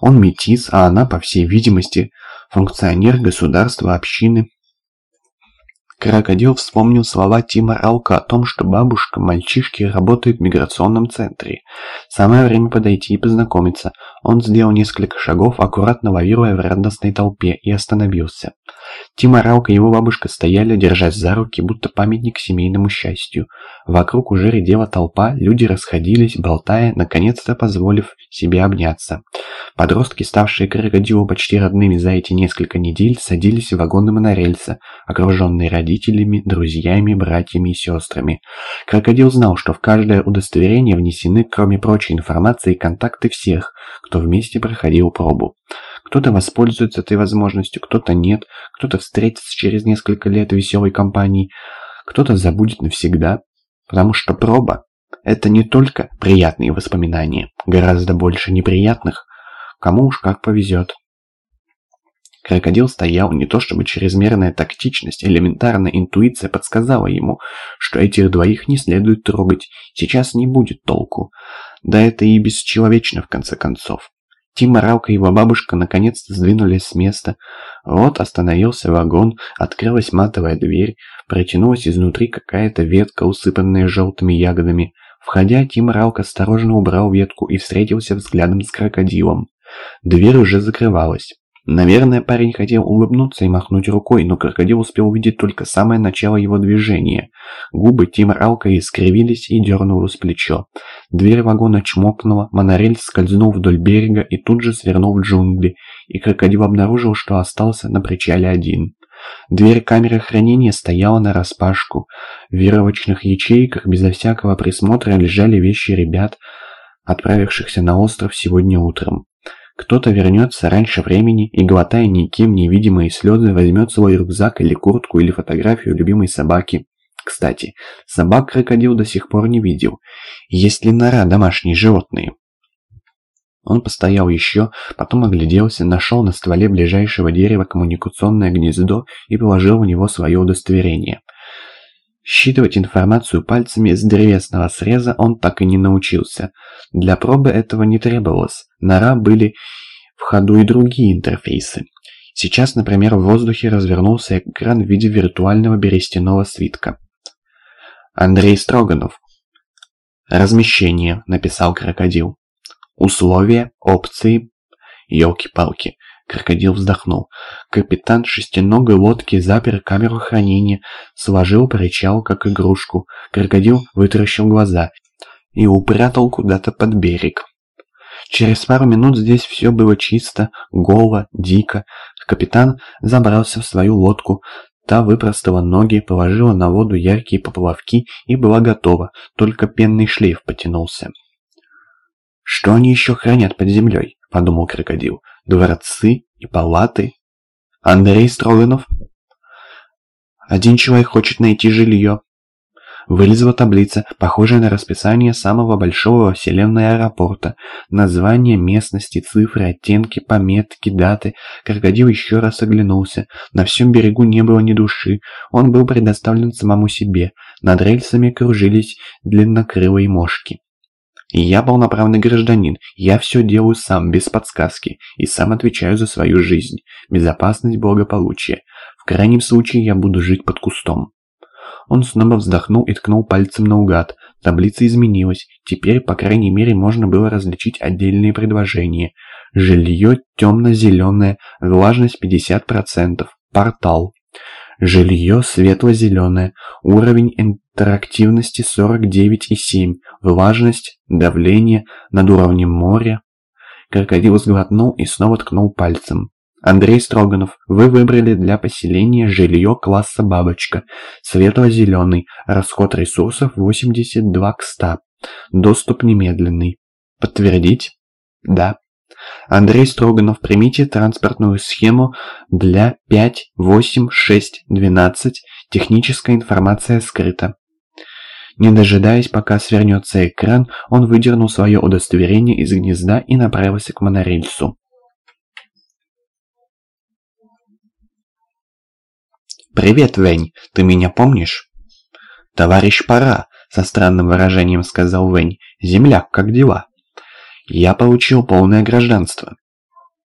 Он метис, а она, по всей видимости, функционер государства, общины. Крокодил вспомнил слова Тима Ралка о том, что бабушка мальчишки работает в миграционном центре. Самое время подойти и познакомиться. Он сделал несколько шагов, аккуратно лавируя в радостной толпе, и остановился. Тима Ралка и его бабушка стояли, держась за руки, будто памятник семейному счастью. Вокруг уже редела толпа, люди расходились, болтая, наконец-то позволив себе обняться. Подростки, ставшие крокодилу почти родными за эти несколько недель, садились в вагоны монорельса, окруженные родителями, друзьями, братьями и сестрами. Крокодил знал, что в каждое удостоверение внесены, кроме прочей информации, контакты всех, кто вместе проходил пробу. Кто-то воспользуется этой возможностью, кто-то нет, кто-то встретится через несколько лет веселой компании, кто-то забудет навсегда, потому что проба – это не только приятные воспоминания, гораздо больше неприятных, кому уж как повезет. Крокодил стоял не то чтобы чрезмерная тактичность, элементарная интуиция подсказала ему, что этих двоих не следует трогать, сейчас не будет толку. Да это и бесчеловечно в конце концов. Тима, Ралка и его бабушка наконец-то сдвинулись с места. Вот остановился вагон, открылась матовая дверь, протянулась изнутри какая-то ветка, усыпанная желтыми ягодами. Входя, Ралка осторожно убрал ветку и встретился взглядом с крокодилом. Дверь уже закрывалась. Наверное, парень хотел улыбнуться и махнуть рукой, но крокодил успел увидеть только самое начало его движения. Губы Тима Ралка искривились и дернулось плечо. Дверь вагона чмокнула, монорельс скользнул вдоль берега и тут же свернул в джунгли, и крокодил обнаружил, что остался на причале один. Дверь камеры хранения стояла нараспашку. В веровочных ячейках безо всякого присмотра лежали вещи ребят, отправившихся на остров сегодня утром. Кто-то вернется раньше времени и, глотая никем невидимые слезы, возьмет свой рюкзак или куртку или фотографию любимой собаки. Кстати, собак крокодил до сих пор не видел. Есть ли нора домашние животные? Он постоял еще, потом огляделся, нашел на стволе ближайшего дерева коммуникационное гнездо и положил в него свое удостоверение. Считывать информацию пальцами с древесного среза он так и не научился. Для пробы этого не требовалось. Нора были в ходу и другие интерфейсы. Сейчас, например, в воздухе развернулся экран в виде виртуального берестяного свитка. Андрей Строганов. «Размещение», — написал крокодил. «Условия, опции...» Ёлки-палки. Крокодил вздохнул. Капитан шестиногой лодки запер камеру хранения, сложил причал, как игрушку. Крокодил вытаращил глаза и упрятал куда-то под берег. Через пару минут здесь все было чисто, голо, дико. Капитан забрался в свою лодку, Та выпростала ноги, положила на воду яркие поплавки и была готова, только пенный шлейф потянулся. «Что они еще хранят под землей?» – подумал крокодил дворцы и палаты. Андрей Строганов. Один человек хочет найти жилье. Вылезла таблица, похожая на расписание самого большого во вселенной аэропорта. Название местности, цифры, оттенки, пометки, даты. Крокодил еще раз оглянулся. На всем берегу не было ни души. Он был предоставлен самому себе. Над рельсами кружились длиннокрылые мошки. Я полноправный гражданин, я все делаю сам, без подсказки, и сам отвечаю за свою жизнь, безопасность, благополучие. В крайнем случае я буду жить под кустом. Он снова вздохнул и ткнул пальцем наугад. Таблица изменилась. Теперь, по крайней мере, можно было различить отдельные предложения. Жилье темно-зеленое, влажность 50%, портал. Жилье светло-зеленое, уровень интерактивности 49,7, влажность, давление над уровнем моря. Крокодил сглотнул и снова ткнул пальцем. Андрей Строганов, вы выбрали для поселения жилье класса «Бабочка». Светло-зеленый, расход ресурсов 82 к 100. Доступ немедленный. Подтвердить? Да. Андрей Строганов, примите транспортную схему для 5, 8, 6, 12. Техническая информация скрыта. Не дожидаясь, пока свернется экран, он выдернул свое удостоверение из гнезда и направился к монорельсу. «Привет, Вэнь, ты меня помнишь?» «Товарищ Пора», — со странным выражением сказал Вэнь. «Земляк, как дела?» «Я получил полное гражданство».